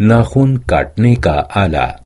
नाखून काटने का आला।